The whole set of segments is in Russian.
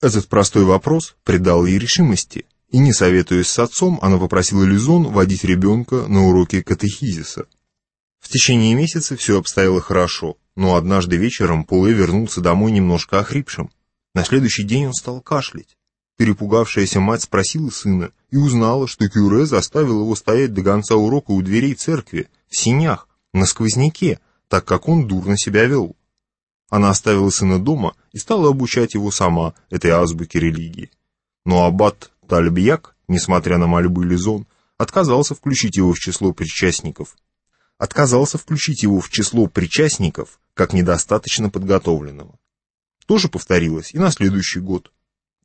Этот простой вопрос придал ей решимости, и не советуясь с отцом, она попросила Лизон водить ребенка на уроки катехизиса. В течение месяца все обстояло хорошо, но однажды вечером Пуле вернулся домой немножко охрипшим. На следующий день он стал кашлять. Перепугавшаяся мать спросила сына и узнала, что Кюре заставил его стоять до конца урока у дверей церкви, в синях, на сквозняке, так как он дурно себя вел. Она оставила сына дома и стала обучать его сама этой азбуке религии. Но аббат Тальбьяк, несмотря на мольбы Лизон, отказался включить его в число причастников. Отказался включить его в число причастников как недостаточно подготовленного. То же повторилось и на следующий год.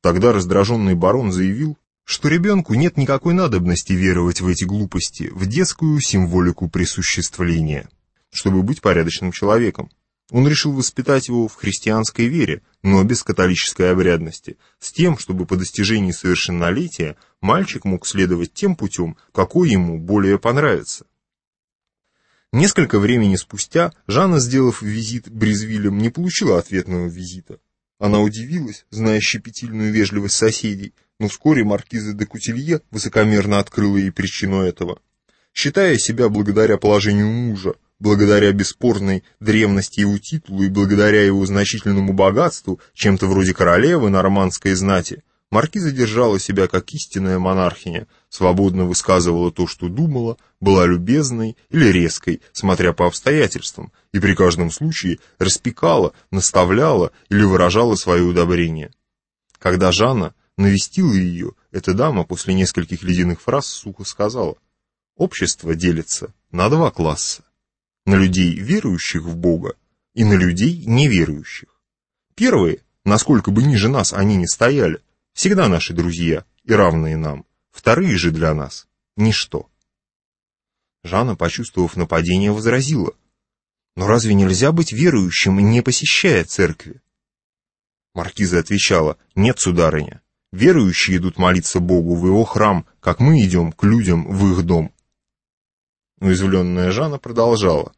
Тогда раздраженный барон заявил, что ребенку нет никакой надобности веровать в эти глупости, в детскую символику присуществления, чтобы быть порядочным человеком. Он решил воспитать его в христианской вере, но без католической обрядности, с тем, чтобы по достижении совершеннолетия мальчик мог следовать тем путем, какой ему более понравится. Несколько времени спустя Жанна, сделав визит Брезвилем, не получила ответного визита. Она удивилась, зная щепетильную вежливость соседей, но вскоре маркиза де Кутилье высокомерно открыла ей причину этого. Считая себя благодаря положению мужа, благодаря бесспорной древности его титулу и благодаря его значительному богатству, чем-то вроде королевы нормандской знати, маркиза держала себя как истинная монархиня, свободно высказывала то, что думала, была любезной или резкой, смотря по обстоятельствам, и при каждом случае распекала, наставляла или выражала свое удобрение. Когда Жанна навестила ее, эта дама после нескольких ледяных фраз сухо сказала, «Общество делится на два класса на людей, верующих в Бога, и на людей, неверующих. Первые, насколько бы ниже нас они ни стояли, всегда наши друзья и равные нам, вторые же для нас – ничто. Жанна, почувствовав нападение, возразила, «Но разве нельзя быть верующим, не посещая церкви?» Маркиза отвечала, «Нет, сударыня, верующие идут молиться Богу в его храм, как мы идем к людям в их дом». Уязвленная Жанна продолжала.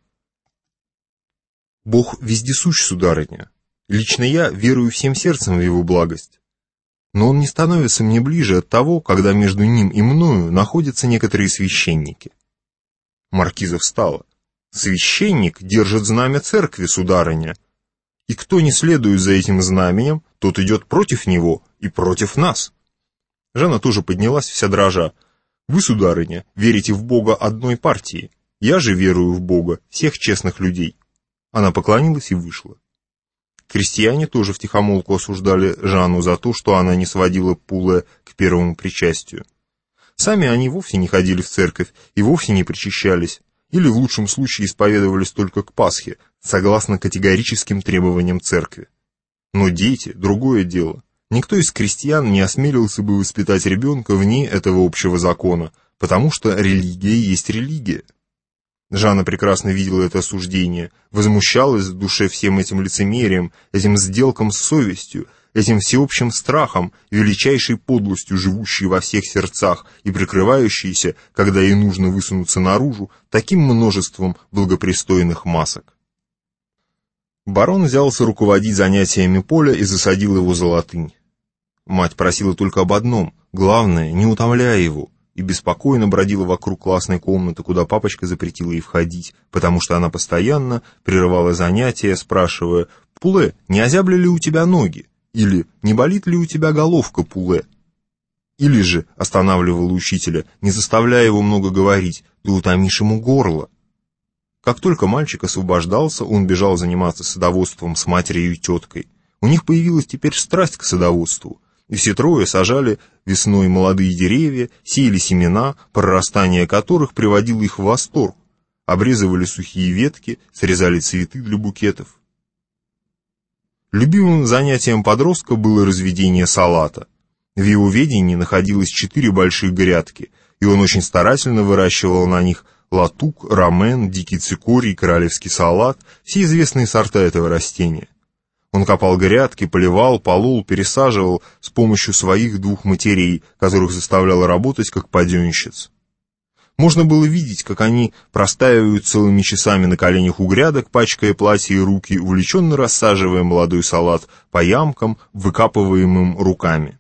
«Бог вездесущ, сударыня. Лично я верую всем сердцем в его благость. Но он не становится мне ближе от того, когда между ним и мною находятся некоторые священники». Маркиза встала. «Священник держит знамя церкви, сударыня. И кто не следует за этим знаменем, тот идет против него и против нас». Жанна тоже поднялась вся дрожа. Вы, сударыня, верите в Бога одной партии. Я же верую в Бога всех честных людей. Она поклонилась и вышла. Крестьяне тоже втихомолку осуждали Жанну за то, что она не сводила Пуле к первому причастию. Сами они вовсе не ходили в церковь и вовсе не причащались, или в лучшем случае исповедовались только к Пасхе, согласно категорическим требованиям церкви. Но дети – другое дело. Никто из крестьян не осмелился бы воспитать ребенка вне этого общего закона, потому что религия есть религия. Жанна прекрасно видела это осуждение, возмущалась в душе всем этим лицемерием, этим сделкам с совестью, этим всеобщим страхом, величайшей подлостью, живущей во всех сердцах и прикрывающейся, когда ей нужно высунуться наружу, таким множеством благопристойных масок. Барон взялся руководить занятиями поля и засадил его за латынь. Мать просила только об одном, главное, не утомляя его, и беспокойно бродила вокруг классной комнаты, куда папочка запретила ей входить, потому что она постоянно прерывала занятия, спрашивая «Пуле, не озябли ли у тебя ноги?» или «Не болит ли у тебя головка, Пуле?» Или же останавливала учителя, не заставляя его много говорить, «Ты утомишь ему горло». Как только мальчик освобождался, он бежал заниматься садоводством с матерью и теткой. У них появилась теперь страсть к садоводству – и все трое сажали весной молодые деревья, сеяли семена, прорастание которых приводило их в восторг, обрезывали сухие ветки, срезали цветы для букетов. Любимым занятием подростка было разведение салата. В его ведении находилось четыре больших грядки, и он очень старательно выращивал на них латук, рамен, дикий цикорий, королевский салат, все известные сорта этого растения. Он копал грядки, поливал, полол, пересаживал с помощью своих двух матерей, которых заставлял работать как паденщиц. Можно было видеть, как они простаивают целыми часами на коленях у грядок, пачкая платья и руки, увлеченно рассаживая молодой салат по ямкам, выкапываемым руками.